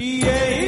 Yeah.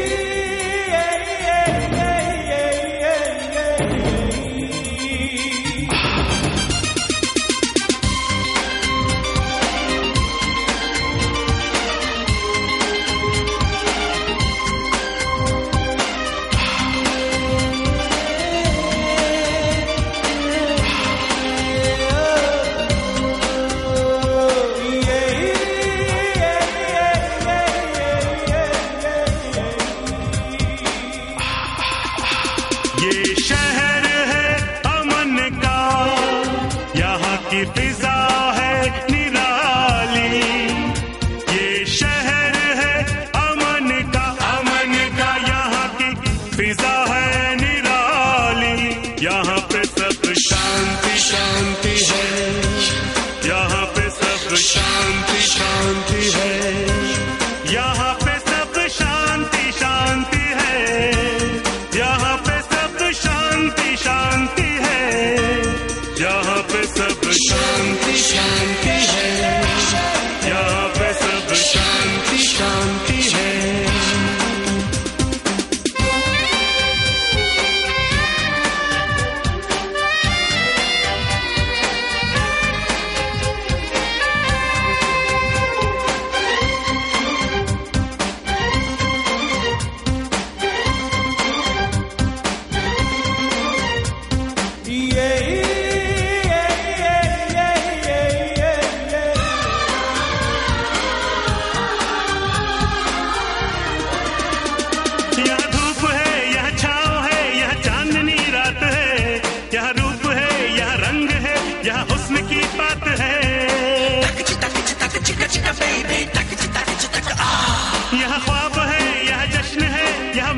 यहाँ ख्वाब है, यहाँ जश्न है, यहाँ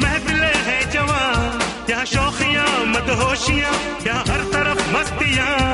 है जवान यहाँ शौकियाँ यहाँ हर तरफ़ मस्तियाँ।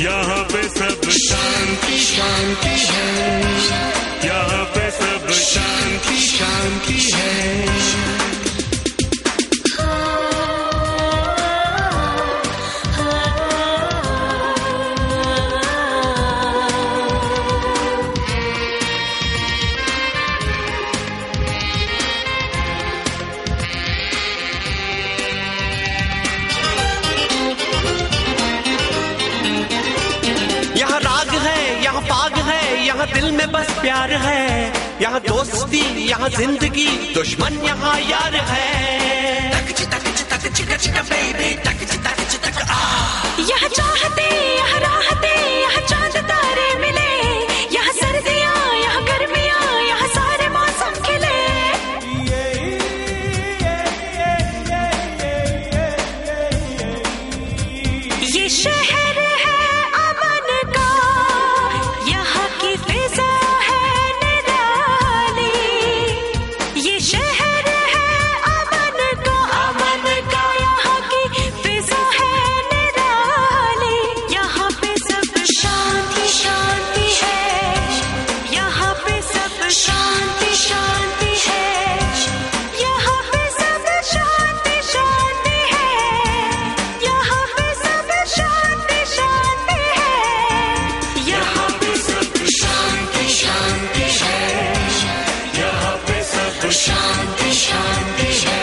यहाँ पे सब शांति शांति है। यहाँ दिल में बस प्यार है यहाँ दोस्ती यहाँ ज़िंदगी दुश्मन यहाँ यार है। यहाँ चाहते Shanti, Shanti, Shanti.